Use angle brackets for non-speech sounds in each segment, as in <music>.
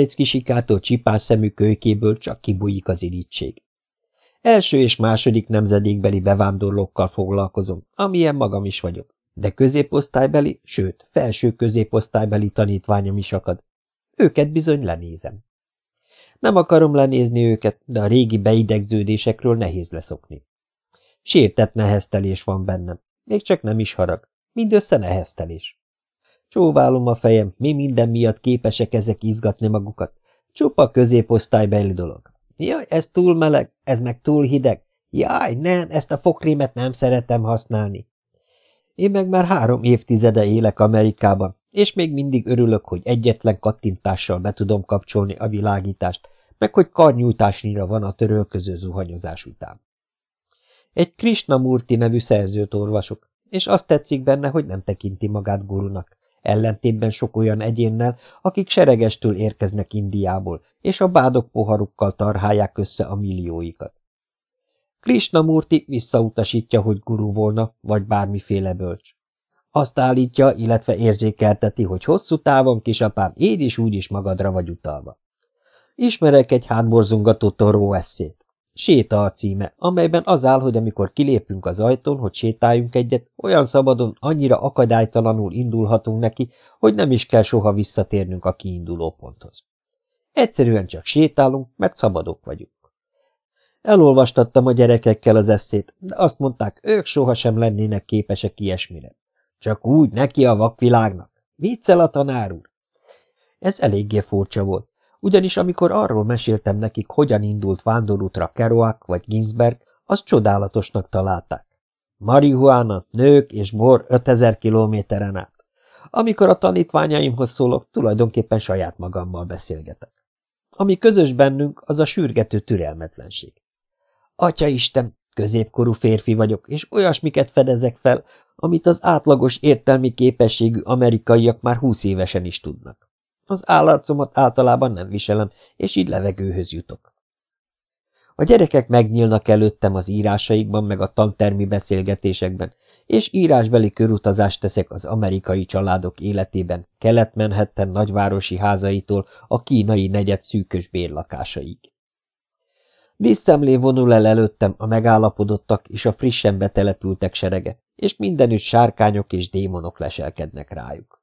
A limerecki sikától csipás szemű kölykéből csak kibújik az irítség. Első és második nemzedékbeli bevándorlókkal foglalkozom, amilyen magam is vagyok, de középosztálybeli, sőt, felső középosztálybeli tanítványom is akad. Őket bizony lenézem. Nem akarom lenézni őket, de a régi beidegződésekről nehéz leszokni. Sértett neheztelés van bennem, még csak nem is harag, mindössze neheztelés. Csóválom a fejem, mi minden miatt képesek ezek izgatni magukat. Csupa középosztálybeli dolog. Jaj, ez túl meleg, ez meg túl hideg. Jaj, nem, ezt a fokrémet nem szeretem használni. Én meg már három évtizede élek Amerikában, és még mindig örülök, hogy egyetlen kattintással be tudom kapcsolni a világítást, meg hogy karnyújtásnyira van a törölköző zuhanyozás után. Egy Krishnamurti nevű szerzőt olvasok, és azt tetszik benne, hogy nem tekinti magát gurunak, ellentétben sok olyan egyénnel, akik seregestől érkeznek Indiából, és a bádok poharukkal tarhálják össze a millióikat. Krishnamurti visszautasítja, hogy guru volna, vagy bármiféle bölcs. Azt állítja, illetve érzékelteti, hogy hosszú távon, kisapám, így is úgy is magadra vagy utalva. Ismerek egy hátborzongató torró eszét. Séta a címe, amelyben az áll, hogy amikor kilépünk az ajtón, hogy sétáljunk egyet, olyan szabadon, annyira akadálytalanul indulhatunk neki, hogy nem is kell soha visszatérnünk a kiinduló ponthoz. Egyszerűen csak sétálunk, mert szabadok vagyunk. Elolvastattam a gyerekekkel az eszét, de azt mondták, ők sohasem lennének képesek ilyesmire. Csak úgy neki a vakvilágnak. Viccel a tanár úr. Ez eléggé furcsa volt, ugyanis amikor arról meséltem nekik, hogyan indult vándorútra Kerouac vagy Ginsberg, azt csodálatosnak találták. Marihuana, nők és bor 5000 kilométeren át. Amikor a tanítványaimhoz szólok, tulajdonképpen saját magammal beszélgetek. Ami közös bennünk, az a sürgető türelmetlenség. Atya Isten, középkorú férfi vagyok, és olyasmiket fedezek fel, amit az átlagos értelmi képességű amerikaiak már húsz évesen is tudnak. Az állarcomat általában nem viselem, és így levegőhöz jutok. A gyerekek megnyílnak előttem az írásaikban meg a tantermi beszélgetésekben, és írásbeli körutazást teszek az amerikai családok életében, kelet nagyvárosi házaitól a kínai negyed szűkös bérlakásaig. Díszszemlé vonul el előttem a megállapodottak és a frissen betelepültek serege, és mindenütt sárkányok és démonok leselkednek rájuk.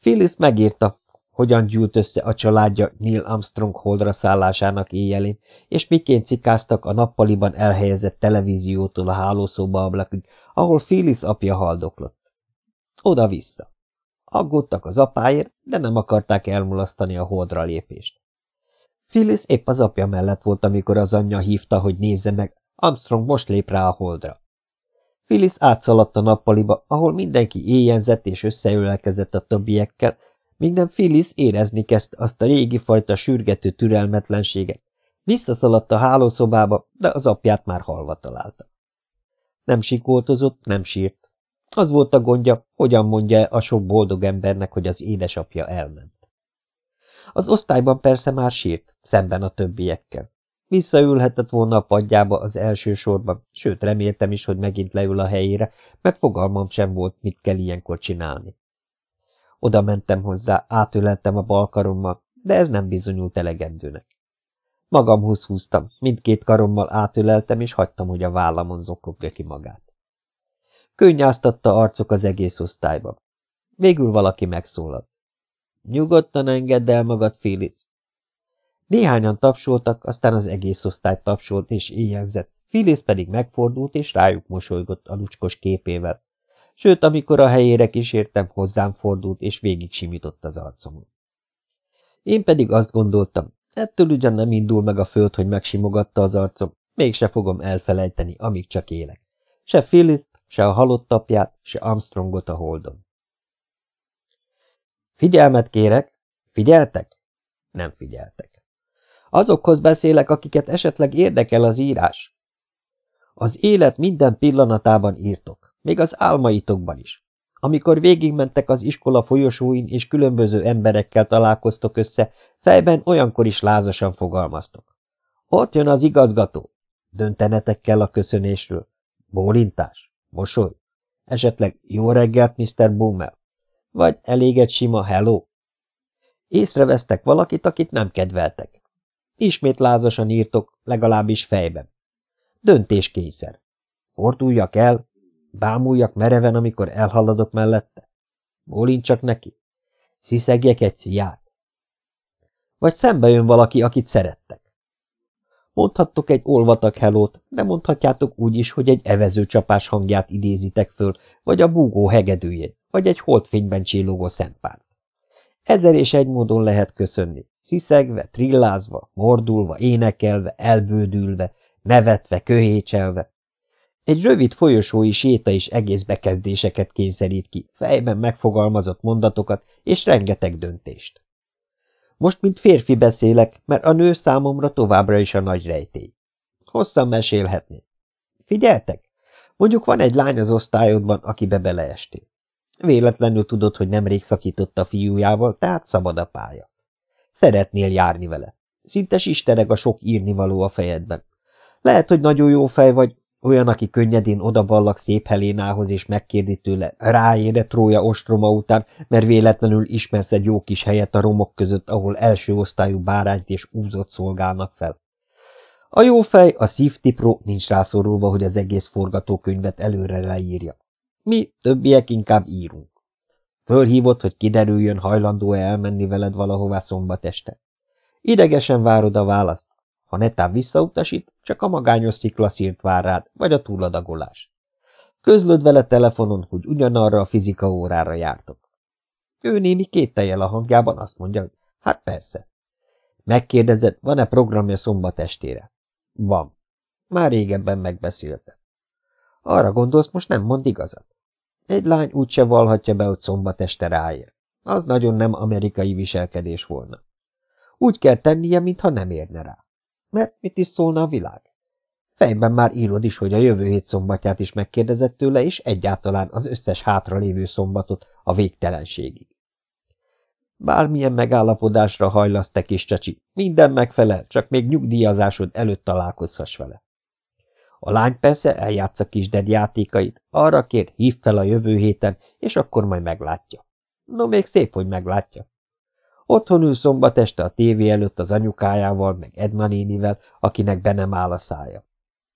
Phyllis megírta, hogyan gyűlt össze a családja Neil Armstrong holdra szállásának éjjelén, és miként cikáztak a nappaliban elhelyezett televíziótól a hálószóba ablakig, ahol Phyllis apja haldoklott. Oda-vissza. Aggódtak az apáért, de nem akarták elmulasztani a holdra lépést. Phyllis épp az apja mellett volt, amikor az anyja hívta, hogy nézze meg, Armstrong most lép rá a holdra. Phyllis átszaladt a nappaliba, ahol mindenki éjjenzett és összeölelkezett a többiekkel, minden Phyllis érezni kezdte azt a régi fajta sürgető türelmetlenséget. Visszaszaladt a hálószobába, de az apját már halva találta. Nem sikoltozott, nem sírt. Az volt a gondja, hogyan mondja a sok boldog embernek, hogy az édesapja elment. Az osztályban persze már sírt, szemben a többiekkel. Visszaülhetett volna a padjába az első sorban, sőt reméltem is, hogy megint leül a helyére, mert fogalmam sem volt, mit kell ilyenkor csinálni. Oda mentem hozzá, átöleltem a bal karommal, de ez nem bizonyult elegendőnek. Magamhoz húztam, mindkét karommal átöleltem, és hagytam, hogy a vállamon zokogja ki magát. Könnyáztatta arcok az egész osztályban. Végül valaki megszólalt. Nyugodtan engedd el magad, Phyllis. Néhányan tapsoltak, aztán az egész osztály tapsolt és éjjelzett, Phyllis pedig megfordult és rájuk mosolygott a lucskos képével. Sőt, amikor a helyére kísértem, hozzám fordult és végig simított az arcomon. Én pedig azt gondoltam, ettől ugyan nem indul meg a föld, hogy megsimogatta az arcom, mégse fogom elfelejteni, amíg csak élek. Se phyllis se a halott apját, se Armstrongot a holdon. Figyelmet kérek! Figyeltek? Nem figyeltek. Azokhoz beszélek, akiket esetleg érdekel az írás. Az élet minden pillanatában írtok, még az álmaitokban is. Amikor végigmentek az iskola folyosóin és különböző emberekkel találkoztok össze, fejben olyankor is lázasan fogalmaztok. Ott jön az igazgató. Döntenetek kell a köszönésről. Bólintás, mosoly, esetleg jó reggelt, Mr. Boomer, vagy elég egy sima hello. Észrevesztek valakit, akit nem kedveltek. Ismét lázasan írtok, legalábbis fejben. Döntéskényszer. Forduljak el, bámuljak mereven, amikor elhaladok mellette. Bólincsak neki. Sziszegjek egy sziát. Vagy szembe jön valaki, akit szerettek. Mondhattok egy olvatag helót, de mondhatjátok úgy is, hogy egy evező csapás hangját idézitek föl, vagy a búgó hegedűjét, vagy egy holdfényben csillogó szempárt. Ezer és egy módon lehet köszönni, sziszegve, trillázva, mordulva, énekelve, elbődülve, nevetve, köhécselve. Egy rövid folyosói séta is egész bekezdéseket kényszerít ki, fejben megfogalmazott mondatokat és rengeteg döntést. Most, mint férfi beszélek, mert a nő számomra továbbra is a nagy rejtély. Hosszan mesélhetném. Figyeltek? Mondjuk van egy lány az osztályodban, akibe beleestél. Véletlenül tudod, hogy nemrég szakított a fiújával, tehát szabad a pálya. Szeretnél járni vele. Szinte istereg a sok írnivaló a fejedben. Lehet, hogy nagyon jó fej vagy, olyan, aki könnyedén odaballak szép Helénához, és megkérdi tőle, ráére Trója ostroma után, mert véletlenül ismersz egy jó kis helyet a romok között, ahol első osztályú bárányt és úzott szolgálnak fel. A jó fej, a szívtipró nincs rászorulva, hogy az egész forgatókönyvet előre leírja. Mi, többiek inkább írunk. Fölhívott, hogy kiderüljön, hajlandó-e elmenni veled valahová szombat este. Idegesen várod a választ. Ha netán visszautasít, csak a magányos sziklaszírt vár rád, vagy a túladagolás. Közlöd vele telefonon, hogy ugyanarra a fizika órára jártok. Ő némi kételjel a hangjában azt mondja, hogy hát persze. Megkérdezed, van-e programja szombat estére? Van. Már régebben megbeszélte. Arra gondolsz, most nem mond igazat. Egy lány úgyse valhatja be, hogy szombat este ráér. Az nagyon nem amerikai viselkedés volna. Úgy kell tennie, mintha nem érne rá. Mert mit is szólna a világ? Fejben már írod is, hogy a jövő hét szombatját is megkérdezett tőle, és egyáltalán az összes hátralévő szombatot a végtelenségig. Bármilyen megállapodásra hajlasz te kis csacsi, minden megfelel, csak még nyugdíjazásod előtt találkozhass vele. A lány persze eljátsza kisded játékait, arra kér, hív fel a jövő héten, és akkor majd meglátja. No, még szép, hogy meglátja. Otthon ül szombat este a tévé előtt az anyukájával, meg Edma nénivel, akinek be nem áll a szája.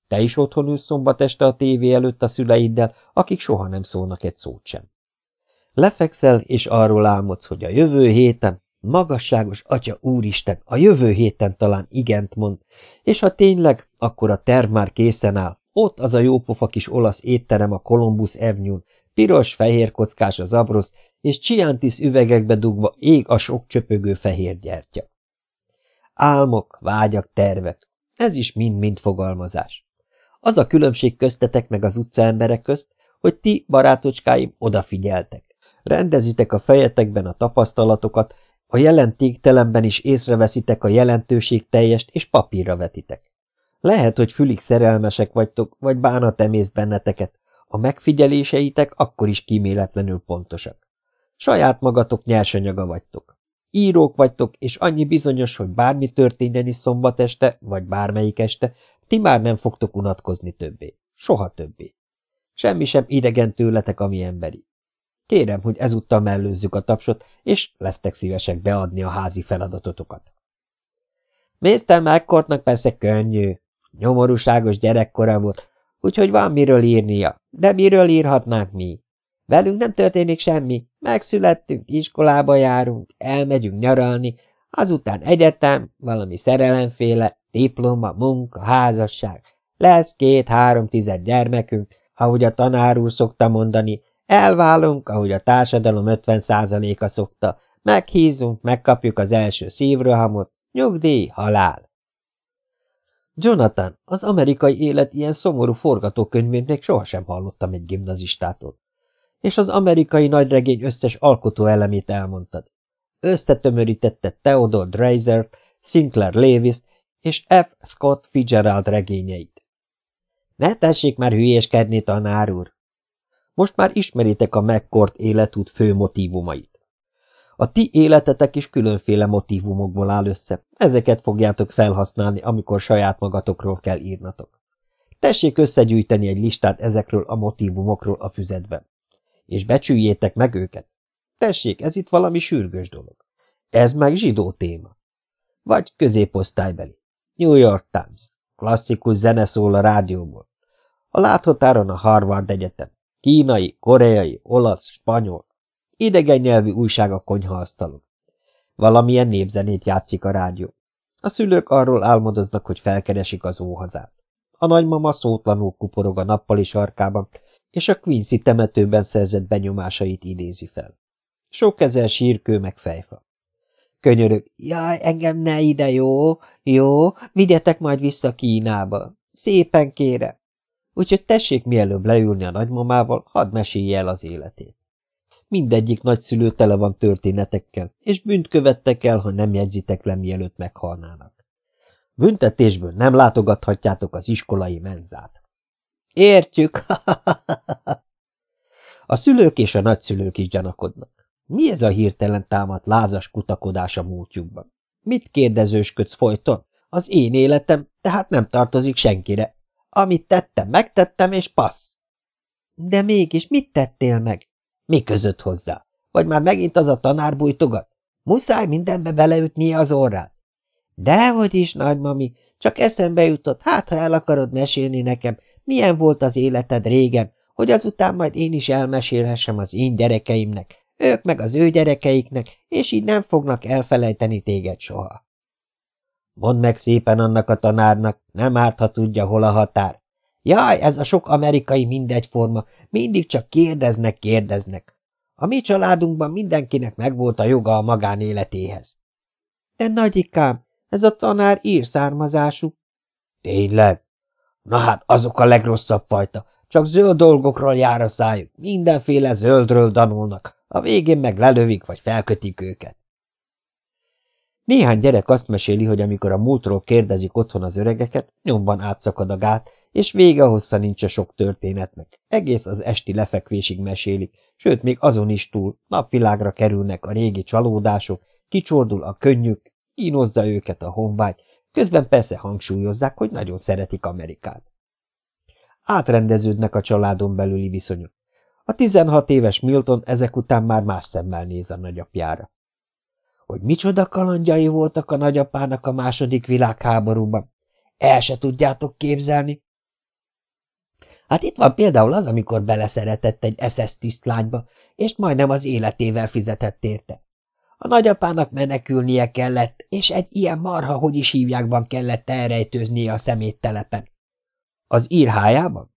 Te is otthon ülsz szombat este a tévé előtt a szüleiddel, akik soha nem szólnak egy szót sem. Lefekszel, és arról álmodsz, hogy a jövő héten, magasságos atya úristen, a jövő héten talán igent mond, és ha tényleg, akkor a terv már készen áll, ott az a jópofa kis olasz étterem a Columbus Avenue-n, piros-fehér kockás az abrosz, és csiántisz üvegekbe dugva ég a sok csöpögő fehér gyertya. Álmok, vágyak, tervek, ez is mind-mind fogalmazás. Az a különbség köztetek meg az utcaemberek közt, hogy ti, barátocskáim, odafigyeltek. Rendezitek a fejetekben a tapasztalatokat, a jelentéktelenben is észreveszitek a jelentőség teljest, és papírra vetitek. Lehet, hogy fülig szerelmesek vagytok, vagy bánat emészt benneteket, a megfigyeléseitek akkor is kíméletlenül pontosak. Saját magatok nyersanyaga vagytok. Írók vagytok, és annyi bizonyos, hogy bármi történjen is szombat este, vagy bármelyik este, ti már nem fogtok unatkozni többé. Soha többé. Semmi sem idegen tőletek, ami emberi. Kérem, hogy ezúttal mellőzzük a tapsot, és lesztek szívesek beadni a házi feladatotokat. Mr. McCourtnak persze könnyű. Nyomorúságos gyerekkora volt, úgyhogy van miről írnia. De miről írhatnánk mi? Velünk nem történik semmi, megszülettünk, iskolába járunk, elmegyünk nyaralni, azután egyetem, valami szerelemféle, diploma, munka, házasság. Lesz két-három tized gyermekünk, ahogy a tanár úr szokta mondani, elválunk, ahogy a társadalom ötven százaléka szokta, meghízunk, megkapjuk az első szívrohamot, nyugdíj, halál. Jonathan, az amerikai élet ilyen szomorú forgatókönyvét még sohasem hallottam egy gimnazistától. És az amerikai nagyregény összes alkotó elemét elmondtad. összetömörítette Theodore Dreisert, Sinclair Lewis-t és F. Scott Fitzgerald regényeit. Ne tessék már hülyéskedni, tanár úr! Most már ismeritek a megkort életút fő motívumait. A ti életetek is különféle motívumokból áll össze, ezeket fogjátok felhasználni, amikor saját magatokról kell írnatok. Tessék összegyűjteni egy listát ezekről a motívumokról a füzetben. És becsüljétek meg őket. Tessék, ez itt valami sürgős dolog. Ez meg zsidó téma. Vagy középosztálybeli. New York Times. Klasszikus zene szól a rádióból. A láthatáron a Harvard Egyetem. Kínai, koreai, olasz, spanyol. Idegen nyelvű újság a konyhaasztalon. Valamilyen népzenét játszik a rádió. A szülők arról álmodoznak, hogy felkeresik az óhazát. A nagymama szótlanul kuporog a nappali sarkában, és a Quincy temetőben szerzett benyomásait idézi fel. Sok ezer sírkő meg fejfa. Könyörög, jaj, engem ne ide, jó, jó, vigyetek majd vissza Kínába. Szépen kérem. Úgyhogy tessék mielőbb leülni a nagymamával, hadd mesélje el az életét. Mindegyik nagyszülő tele van történetekkel, és bűnt követtek el, ha nem jegyzitek le, mielőtt meghalnának. Büntetésből nem látogathatjátok az iskolai menzát. Értjük! <laughs> a szülők és a nagyszülők is gyanakodnak. Mi ez a hirtelen támadt lázas kutakodás a múltjukban? Mit kérdezősködsz folyton? Az én életem, tehát nem tartozik senkire. Amit tettem, megtettem, és passz. De mégis mit tettél meg? Mi között hozzá? Vagy már megint az a tanár bújtogat? Muszáj mindenbe beleütnie az orrát. Dehogy is, nagymami, csak eszembe jutott, hát ha el akarod mesélni nekem, milyen volt az életed régen, hogy azután majd én is elmesélhessem az én gyerekeimnek, ők meg az ő gyerekeiknek, és így nem fognak elfelejteni téged soha. Mondd meg szépen annak a tanárnak, nem árt, ha tudja, hol a határ. Jaj, ez a sok amerikai mindegyforma, mindig csak kérdeznek, kérdeznek. A mi családunkban mindenkinek megvolt a joga a magánéletéhez. De nagyikám, ez a tanár ír származású. Tényleg? Na hát, azok a legrosszabb fajta. Csak zöld dolgokról jár a szájuk, mindenféle zöldről danulnak, a végén meg lelövik vagy felkötik őket. Néhány gyerek azt meséli, hogy amikor a múltról kérdezik otthon az öregeket, nyomban átszakad a gát, és vége hossza nincs a sok történetnek. Egész az esti lefekvésig mesélik, sőt, még azon is túl napvilágra kerülnek a régi csalódások, kicsordul a könnyük, kínozza őket a honvágy, közben persze hangsúlyozzák, hogy nagyon szeretik Amerikát. Átrendeződnek a családon belüli viszonyok. A 16 éves Milton ezek után már más szemmel néz a nagyapjára hogy micsoda kalandjai voltak a nagyapának a második világháborúban. El se tudjátok képzelni. Hát itt van például az, amikor beleszeretett egy SS tisztlányba, és majdnem az életével fizetett érte. A nagyapának menekülnie kellett, és egy ilyen marha, hogy is hívjákban kellett elrejtőznie a szeméttelepen. Az írhájában?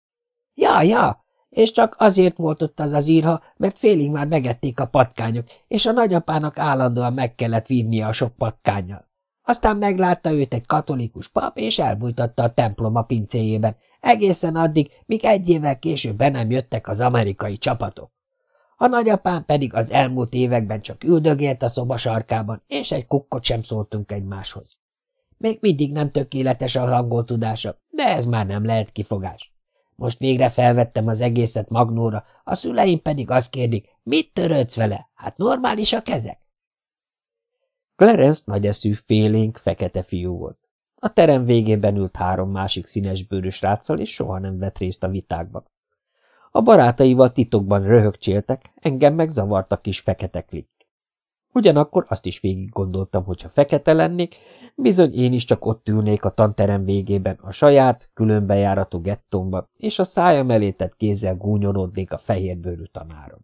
Ja, ja, és csak azért volt ott az az írha, mert félig már megették a patkányok, és a nagyapának állandóan meg kellett vinnie a sok patkányjal. Aztán meglátta őt egy katolikus pap, és elbújtatta a templom a pincéjében, egészen addig, míg egy évvel később be nem jöttek az amerikai csapatok. A nagyapám pedig az elmúlt években csak üldögélt a szoba sarkában, és egy kukkot sem szóltunk egymáshoz. Még mindig nem tökéletes a angol tudása, de ez már nem lehet kifogás. Most végre felvettem az egészet magnóra, a szüleim pedig azt kérdik, mit törődsz vele? Hát normális a kezek. Clarence nagyeszű, félénk, fekete fiú volt. A terem végében ült három másik színes bőrös ráccal, és soha nem vett részt a vitákban. A barátaival titokban röhögcséltek, engem meg zavartak kis fekete klik. Ugyanakkor azt is végig gondoltam, hogy fekete lennék, bizony én is csak ott ülnék a tanterem végében, a saját, különbejáratú gettomba, és a szájam elé tett kézzel gúnyolódnék a fehérbőrű tanárom.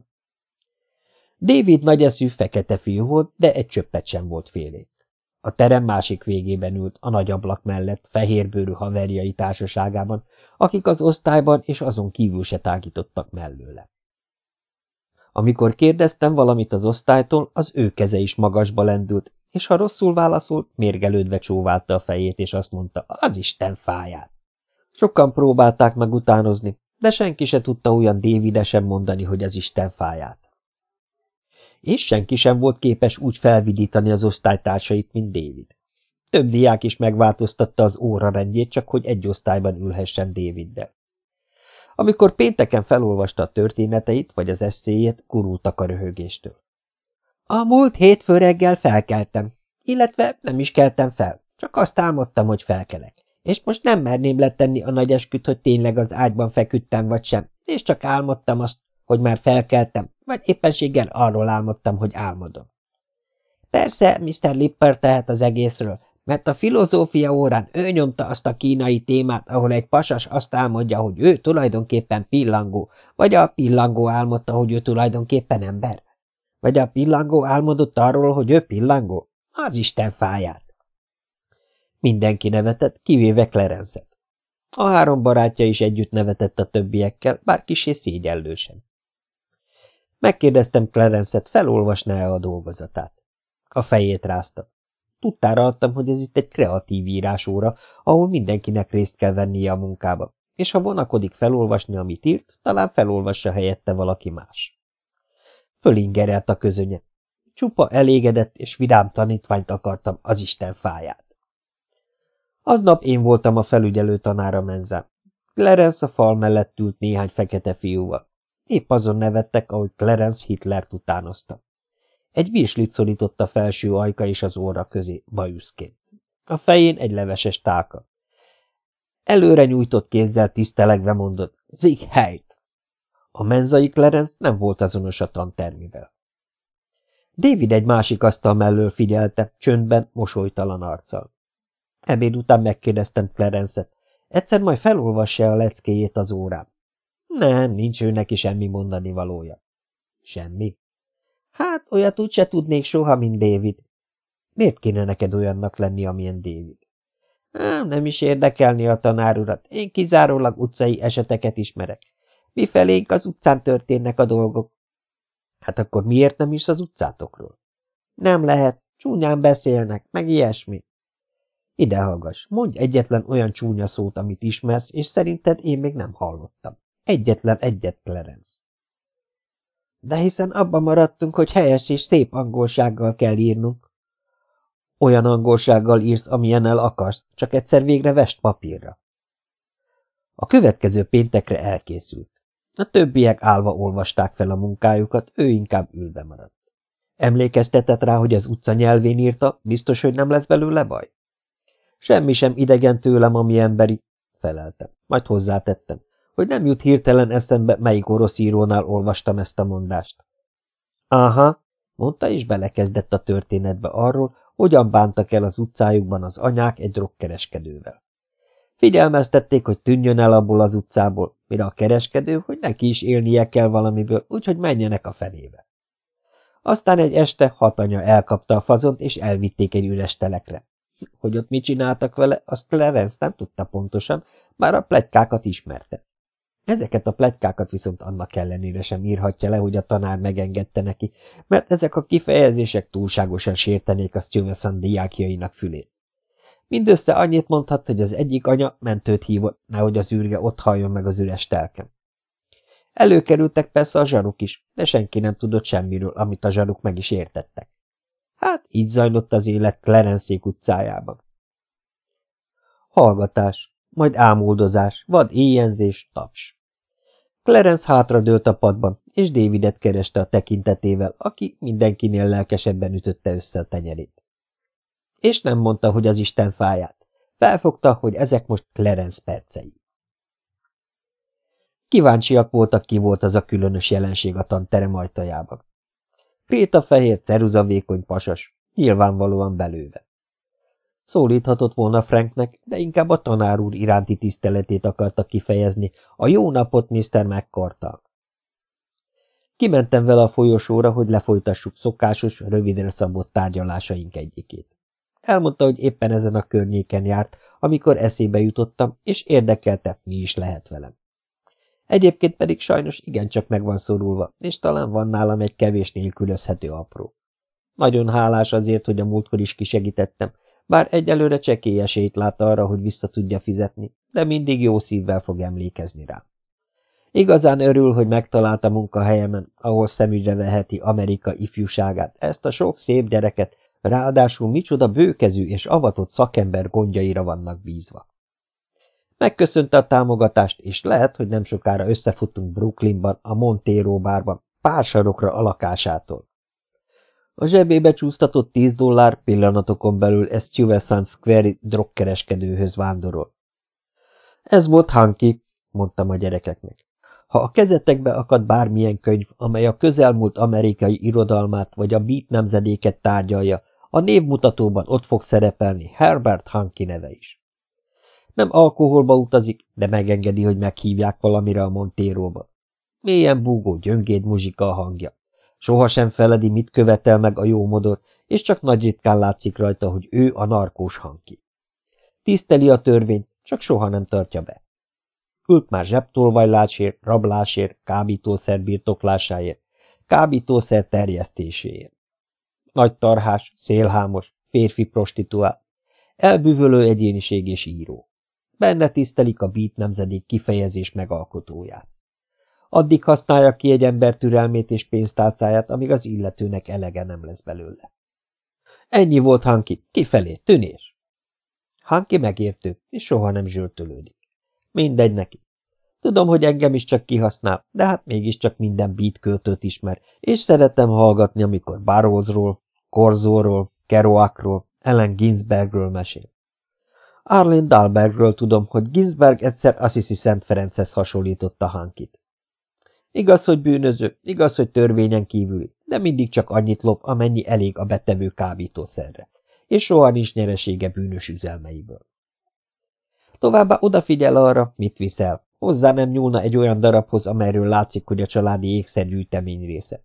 David nagyeszű fekete fiú volt, de egy csöppet sem volt félénk. A terem másik végében ült, a nagy ablak mellett, fehérbőrű haverjai társaságában, akik az osztályban és azon kívül se tágítottak mellőle. Amikor kérdeztem valamit az osztálytól, az ő keze is magasba lendült, és ha rosszul válaszolt, mérgelődve csóválta a fejét, és azt mondta, az Isten fáját. Sokan próbálták meg utánozni, de senki se tudta olyan dévidesen mondani, hogy az Isten fáját. és senki sem volt képes úgy felvidítani az osztálytársait, mint David. Több diák is megváltoztatta az órarendjét, csak hogy egy osztályban ülhessen Daviddel. Amikor pénteken felolvasta a történeteit, vagy az eszéjét, gurultak a röhögéstől. A múlt hétfő reggel felkeltem, illetve nem is keltem fel, csak azt álmodtam, hogy felkelek. És most nem merném letenni a nagy esküt, hogy tényleg az ágyban feküdtem vagy sem, és csak álmodtam azt, hogy már felkeltem, vagy éppenséggel arról álmodtam, hogy álmodom. Persze, Mr. Lipper tehet az egészről, mert a filozófia órán ő nyomta azt a kínai témát, ahol egy pasas azt álmodja, hogy ő tulajdonképpen pillangó, vagy a pillangó álmodta, hogy ő tulajdonképpen ember. Vagy a pillangó álmodott arról, hogy ő pillangó? Az Isten fáját. Mindenki nevetett, kivéve Clarence-et. A három barátja is együtt nevetett a többiekkel, bár kisé szégyellősen. Megkérdeztem Clarence-et, felolvasná-e a dolgozatát. A fejét rázta. Tudtára adtam, hogy ez itt egy kreatív írásóra, ahol mindenkinek részt kell vennie a munkába, és ha vonakodik felolvasni, amit írt, talán felolvassa helyette valaki más. Fölingerelt a közönye. Csupa elégedett és vidám tanítványt akartam az Isten fáját. Aznap én voltam a felügyelő tanára menzán. Clarence a fal mellett ült néhány fekete fiúval. Épp azon nevettek, ahogy Clarence Hitlert utánozta. Egy virslit szorított a felső ajka és az óra közé, bajuszként. A fején egy leveses tálka. Előre nyújtott kézzel tisztelegve mondott, Zig helyt! A menzai Clarence nem volt azonos a tantermivel. David egy másik asztal mellől figyelte, csöndben, mosolytalan arccal. Ebéd után megkérdeztem Clarence-et, egyszer majd felolvassa a leckéjét az órám. Nem, nincs ő neki semmi mondani valója. Semmi? Hát, olyat úgyse tudnék soha, mint David. Miért kéne neked olyannak lenni, amilyen David? Nem, nem is érdekelni a tanárurat. Én kizárólag utcai eseteket ismerek. Mifelénk az utcán történnek a dolgok. Hát akkor miért nem is az utcátokról? Nem lehet, csúnyán beszélnek, meg ilyesmi. Ide hallgass, mondj egyetlen olyan csúnya szót, amit ismersz, és szerinted én még nem hallottam. Egyetlen egyet, Clarence. De hiszen abban maradtunk, hogy helyes és szép angolsággal kell írnunk. Olyan angolsággal írsz, amilyennel akarsz, csak egyszer végre vest papírra. A következő péntekre elkészült. A többiek állva olvasták fel a munkájukat, ő inkább ülve maradt. Emlékeztetett rá, hogy az utca nyelvén írta, biztos, hogy nem lesz belőle baj? Semmi sem idegen tőlem, ami emberi, feleltem. Majd hozzátettem, hogy nem jut hirtelen eszembe, melyik orosz írónál olvastam ezt a mondást. Aha, mondta, és belekezdett a történetbe arról, hogyan bántak el az utcájukban az anyák egy drogkereskedővel. Figyelmeztették, hogy tűnjön el abból az utcából, mire a kereskedő, hogy neki is élnie kell valamiből, úgyhogy menjenek a fenébe. Aztán egy este hat anya elkapta a fazont, és elvitték egy üres telekre. Hogy ott mit csináltak vele, azt Clarence nem tudta pontosan, bár a plegykákat ismerte. Ezeket a plegykákat viszont annak ellenére sem írhatja le, hogy a tanár megengedte neki, mert ezek a kifejezések túlságosan sértenék a Stuyvesant diákjainak fülét. Mindössze annyit mondhat, hogy az egyik anya mentőt hívott, nehogy az űrge ott halljon meg az üres telken. Előkerültek persze a zsaruk is, de senki nem tudott semmiről, amit a zsaruk meg is értettek. Hát így zajlott az élet Klerenszék utcájában. Hallgatás, majd ámuldozás, vad éjjenzés, taps. Clarence hátradőlt a padban, és Davidet kereste a tekintetével, aki mindenkinél lelkesebben ütötte össze a tenyerét. És nem mondta, hogy az Isten fáját. Felfogta, hogy ezek most Clarence percei. Kíváncsiak voltak, ki volt az a különös jelenség a tanterem ajtajában. Préta fehér, ceruzavékony pasas, nyilvánvalóan belőve. Szólíthatott volna Franknek, de inkább a tanár úr iránti tiszteletét akarta kifejezni, a jó napot Mr. McCartal. Kimentem vele a folyosóra, hogy lefolytassuk szokásos, rövidre szabott tárgyalásaink egyikét. Elmondta, hogy éppen ezen a környéken járt, amikor eszébe jutottam, és érdekelte, mi is lehet velem. Egyébként pedig sajnos igencsak meg van szorulva, és talán van nálam egy kevés nélkülözhető apró. Nagyon hálás azért, hogy a múltkor is kisegítettem, bár egyelőre csekély esélyt lát arra, hogy vissza tudja fizetni, de mindig jó szívvel fog emlékezni rá. Igazán örül, hogy megtalálta munkahelyemen, ahol szemügyre veheti Amerika ifjúságát, ezt a sok szép gyereket, ráadásul micsoda bőkezű és avatott szakember gondjaira vannak bízva. Megköszönte a támogatást, és lehet, hogy nem sokára összefutunk Brooklynban, a Montero bárban, pár sarokra a. A zsebébe csúsztatott tíz dollár pillanatokon belül ezt Stuyvesant Square drogkereskedőhöz vándorol. Ez volt Hanki, mondtam a gyerekeknek. Ha a kezetekbe akad bármilyen könyv, amely a közelmúlt amerikai irodalmát vagy a beat nemzedéket tárgyalja, a névmutatóban ott fog szerepelni Herbert Hanki neve is. Nem alkoholba utazik, de megengedi, hogy meghívják valamire a Montéróba. Mélyen búgó gyöngéd muzsika a hangja. Sohasem feledi, mit követel meg a jó modor, és csak nagy ritkán látszik rajta, hogy ő a narkós Hanki. Tiszteli a törvényt, csak soha nem tartja be. Ült már zsebtolvajlásért, rablásért, kábítószer birtoklásáért, kábítószer terjesztéséért. Nagy tarhás, szélhámos, férfi prostituál, elbűvölő egyéniség és író. Benne tisztelik a beat nemzedék kifejezés megalkotóját. Addig használja ki egy ember türelmét és pénztárcáját, amíg az illetőnek elege nem lesz belőle. Ennyi volt Hanki, kifelé, tűnés. Hanki megértő, és soha nem zsörtölődik. Mindegy neki. Tudom, hogy engem is csak kihasznál, de hát mégiscsak minden beat költőt ismer, és szeretem hallgatni, amikor Barrowsról, Korzóról, Kerouacról, Ellen Ginsbergről mesél. Arlen Dahlbergről tudom, hogy Ginsberg egyszer Assisi Szent Ferenchez hasonlította Hankit. Igaz, hogy bűnöző, igaz, hogy törvényen kívüli, de mindig csak annyit lop, amennyi elég a betevő kábítószerre, és soha nincs nyeresége bűnös üzelmeiből. Továbbá odafigyel arra, mit viszel, hozzá nem nyúlna egy olyan darabhoz, amelyről látszik, hogy a családi ékszergyűjtemény része.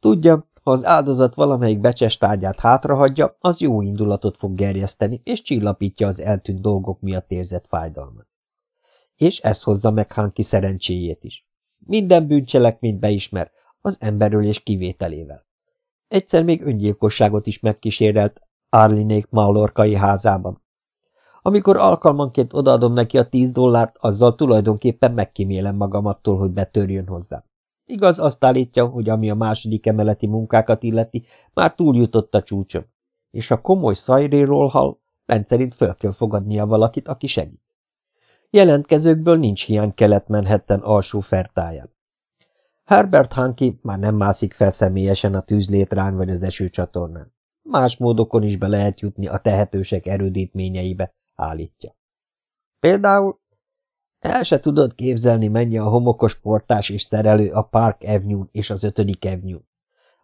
Tudja, ha az áldozat valamelyik becses tárgyát hátrahagyja, az jó indulatot fog gerjeszteni, és csillapítja az eltűnt dolgok miatt érzett fájdalmat. És ez hozza meg Hanki szerencséjét is. Minden bűncselekményt beismer, az emberölés kivételével. Egyszer még öngyilkosságot is megkísérelt Arlinék Maulorkai házában. Amikor alkalmanként odaadom neki a tíz dollárt, azzal tulajdonképpen megkímélem magam attól, hogy betörjön hozzám. Igaz, azt állítja, hogy ami a második emeleti munkákat illeti, már túljutott a csúcson, és ha komoly szajréról hall, rendszerint föl kell fogadnia valakit, aki segít. Jelentkezőkből nincs hiány kelet-Manhattan alsó fertáján. Herbert Hanki már nem mászik fel személyesen a tűzlétrán vagy az esőcsatornán. Más módokon is be lehet jutni a tehetősek erődítményeibe, állítja. Például el se tudod képzelni, mennyi a homokos portás és szerelő a Park avenue és az ötödik avenue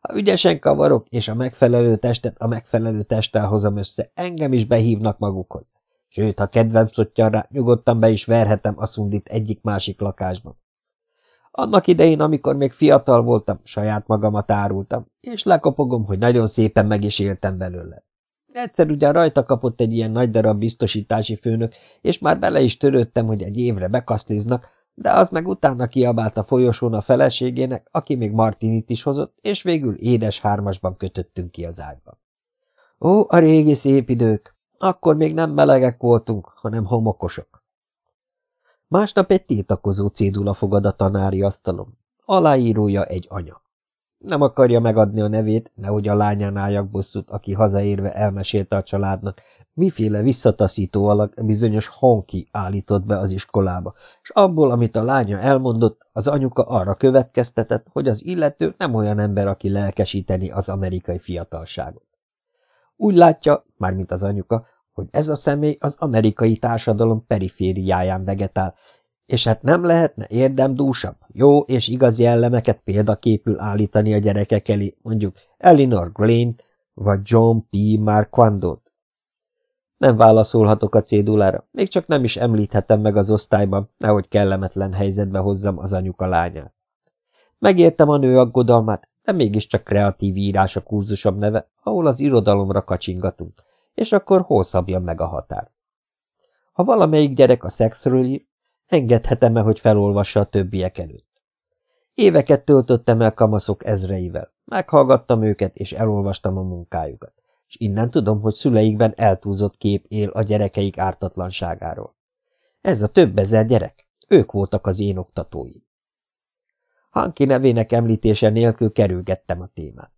Ha ügyesen kavarok, és a megfelelő testet a megfelelő testtel hozom össze, engem is behívnak magukhoz. Sőt, ha kedvem szottyan rá, nyugodtan be is verhetem a szundit egyik-másik lakásban. Annak idején, amikor még fiatal voltam, saját magamat árultam, és lekopogom, hogy nagyon szépen meg is éltem belőle. Egyszer ugyan rajta kapott egy ilyen nagy darab biztosítási főnök, és már bele is törődtem, hogy egy évre bekaszliznak, de az meg utána kiabált a folyosón a feleségének, aki még Martinit is hozott, és végül édes hármasban kötöttünk ki az ágyba. Ó, a régi szép idők! Akkor még nem melegek voltunk, hanem homokosok. Másnap egy tiltakozó cédula fogad a tanári asztalon. Aláírója egy anya. Nem akarja megadni a nevét, nehogy a lányán álljak bosszút, aki hazaérve elmesélte a családnak, miféle visszataszító alak bizonyos honki állított be az iskolába, és abból, amit a lánya elmondott, az anyuka arra következtetett, hogy az illető nem olyan ember, aki lelkesíteni az amerikai fiatalságot. Úgy látja, mármint az anyuka, hogy ez a személy az amerikai társadalom perifériáján vegetál, és hát nem lehetne érdemdúsabb, jó és igazi jellemeket példaképül állítani a gyerekek elé, mondjuk Elinor Glane vagy John P. Marquandot? Nem válaszolhatok a cédulára, még csak nem is említhetem meg az osztályban, nehogy kellemetlen helyzetbe hozzam az anyuka lányát. Megértem a nő aggodalmát, de mégiscsak kreatív írás a kurzusabb neve, ahol az irodalomra kacsingatunk, és akkor hol szabjam meg a határt. Ha valamelyik gyerek a szexről ír, Engedhetem-e, hogy felolvassa a többiek előtt? Éveket töltöttem el kamaszok ezreivel. Meghallgattam őket, és elolvastam a munkájukat. És innen tudom, hogy szüleikben eltúzott kép él a gyerekeik ártatlanságáról. Ez a több ezer gyerek. Ők voltak az én oktatóim. Hanki nevének említése nélkül kerülgettem a témát.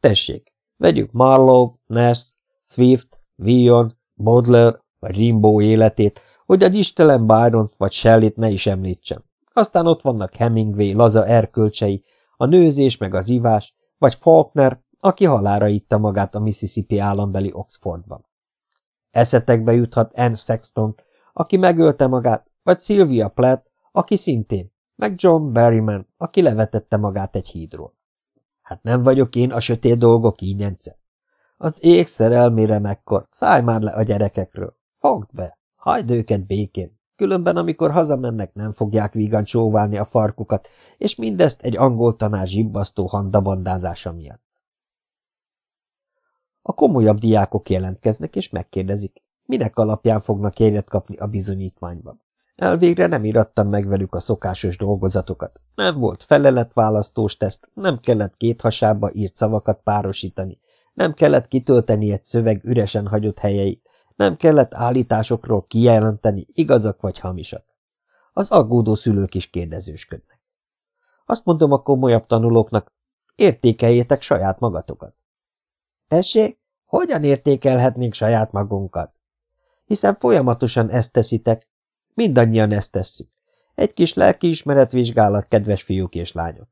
Tessék, vegyük Marlowe, Nash, Swift, Vion, Baudelaire vagy Rimbaud életét, hogy a distelen Byron vagy Shelley-t ne is említsem. Aztán ott vannak Hemingway laza erkölcsei, a nőzés meg az ivás, vagy Faulkner, aki halára itta magát a Mississippi állambeli Oxfordban. Eszetekbe juthat Anne Sexton, aki megölte magát, vagy Sylvia Plath, aki szintén, meg John Berryman, aki levetette magát egy hídról. Hát nem vagyok én a sötét dolgok ínyence. Az ég szerelmére mekkor, szállj már le a gyerekekről. Fogd be, hagyd őket békén. Különben, amikor hazamennek, nem fogják vígan csóválni a farkukat, és mindezt egy angol tanár zsibbasztó handabandázása miatt. A komolyabb diákok jelentkeznek, és megkérdezik, minek alapján fognak jegyet kapni a bizonyítványban. Elvégre nem irattam meg velük a szokásos dolgozatokat. Nem volt feleletválasztós teszt, nem kellett két hasába írt szavakat párosítani, nem kellett kitölteni egy szöveg üresen hagyott helyeit, nem kellett állításokról kijelenteni, igazak vagy hamisak. Az aggódó szülők is kérdezősködnek. Azt mondom a komolyabb tanulóknak, értékeljétek saját magatokat. Tessék, hogyan értékelhetnénk saját magunkat? Hiszen folyamatosan ezt teszitek, mindannyian ezt tesszük. Egy kis lelkiismeretvizsgálat, kedves fiúk és lányok.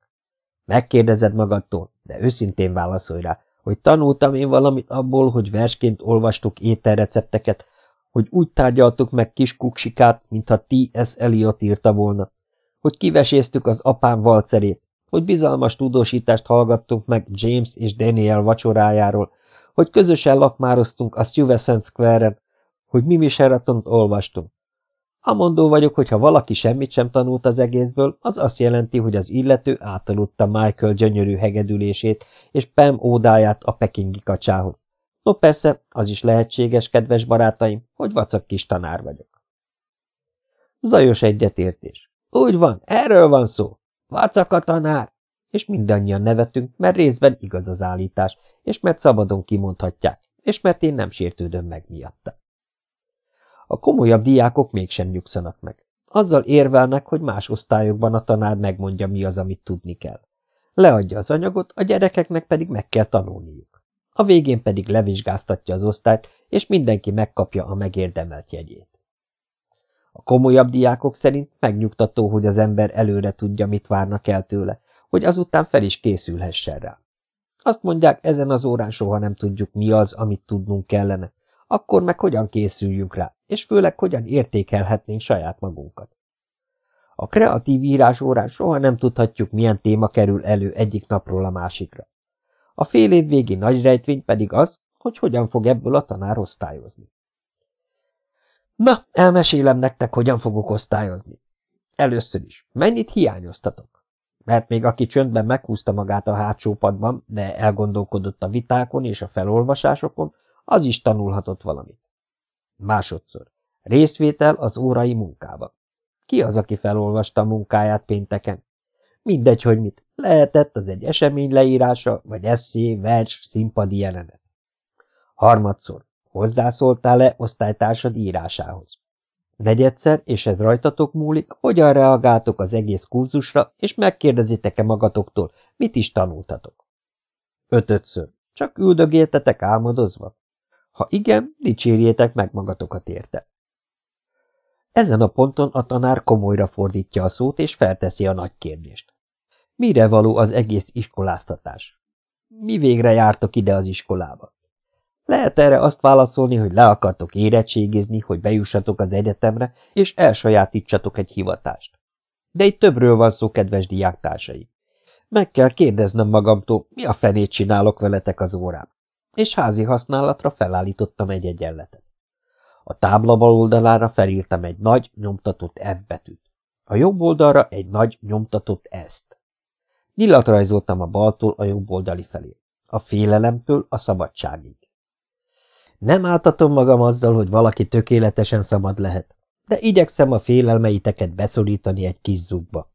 Megkérdezed magadtól, de őszintén válaszolj rá, hogy tanultam én valamit abból, hogy versként olvastuk ételrecepteket, hogy úgy tárgyaltuk meg kis kuksikát, mintha T.S. Eliot írta volna, hogy kiveséztük az apám valcerét, hogy bizalmas tudósítást hallgattunk meg James és Daniel vacsorájáról, hogy közösen lakmároztunk a Stuyvesant Square-en, hogy Mimi Sheratont olvastunk, Amondó vagyok, hogy ha valaki semmit sem tanult az egészből, az azt jelenti, hogy az illető átaludta Michael gyönyörű hegedülését és Pam ódáját a pekingi kacsához. No persze, az is lehetséges, kedves barátaim, hogy vacak kis tanár vagyok. Zajos egyetértés. Úgy van, erről van szó. Vacak a tanár! És mindannyian nevetünk, mert részben igaz az állítás, és mert szabadon kimondhatják, és mert én nem sértődöm meg miatta. A komolyabb diákok mégsem nyugszanak meg. Azzal érvelnek, hogy más osztályokban a tanár megmondja, mi az, amit tudni kell. Leadja az anyagot, a gyerekeknek pedig meg kell tanulniuk. A végén pedig levizsgáztatja az osztályt, és mindenki megkapja a megérdemelt jegyét. A komolyabb diákok szerint megnyugtató, hogy az ember előre tudja, mit várnak el tőle, hogy azután fel is készülhessen rá. Azt mondják, ezen az órán soha nem tudjuk, mi az, amit tudnunk kellene, akkor meg hogyan készüljünk rá, és főleg hogyan értékelhetnénk saját magunkat. A kreatív írás órán soha nem tudhatjuk, milyen téma kerül elő egyik napról a másikra. A fél év végi nagy rejtvény pedig az, hogy hogyan fog ebből a tanár osztályozni. Na, elmesélem nektek, hogyan fogok osztályozni. Először is, mennyit hiányoztatok? Mert még aki csöndben meghúzta magát a hátsó padban, de elgondolkodott a vitákon és a felolvasásokon, az is tanulhatott valamit. Másodszor. Részvétel az órai munkába. Ki az, aki felolvasta a munkáját pénteken? Mindegy, hogy mit. Lehetett az egy esemény leírása, vagy eszé, vers, színpadi jelenet. Harmadszor. Hozzászóltál-e osztálytársad írásához? Negyedszer, és ez rajtatok múlik, hogyan reagáltok az egész kurzusra, és megkérdezitek-e magatoktól, mit is tanultatok? Ötödször. Csak üldögéltetek álmodozva? Ha igen, dicsérjétek meg magatokat érte. Ezen a ponton a tanár komolyra fordítja a szót, és felteszi a nagy kérdést. Mire való az egész iskoláztatás? Mi végre jártok ide az iskolába? Lehet erre azt válaszolni, hogy le akartok érettségizni, hogy bejussatok az egyetemre, és elsajátítsatok egy hivatást. De itt többről van szó, kedves diáktársai. Meg kell kérdeznem magamtól, mi a fenét csinálok veletek az órán és házi használatra felállítottam egy egyenletet. A tábla bal oldalára felírtam egy nagy, nyomtatott F betűt. A jobb oldalra egy nagy, nyomtatott S-t. Nyilat rajzoltam a baltól a jobb oldali felé, a félelemtől a szabadságig. Nem áltatom magam azzal, hogy valaki tökéletesen szabad lehet, de igyekszem a félelmeiteket beszorítani egy kis zugba.